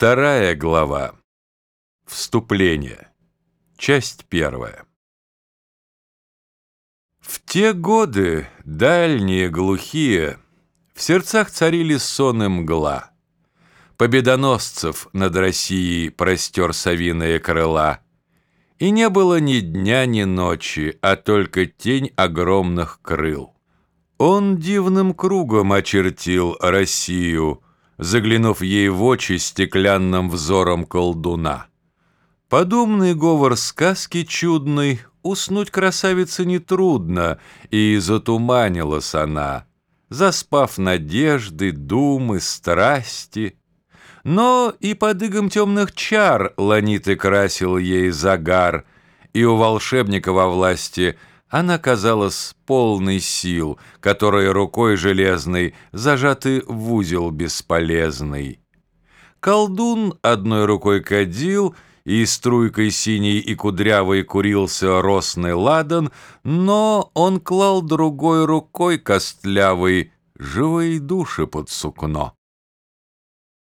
Вторая глава. Вступление. Часть первая. В те годы, дальние, глухие, В сердцах царили сон мгла. Победоносцев над Россией простер совиные крыла, И не было ни дня, ни ночи, а только тень огромных крыл. Он дивным кругом очертил Россию — заглянув ей в очи стеклянным взором колдуна. Подобный говор сказки чудной Уснуть красавице нетрудно, И затуманилась она, Заспав надежды, думы, страсти. Но и под игом темных чар Ланиты красил ей загар, И у волшебника во власти — она казалась полной сил, которые рукой железной зажаты в узел бесполезный. Колдун одной рукой кадил, и струйкой синей и кудрявой курился росный ладан, но он клал другой рукой костлявой живые души под сукно.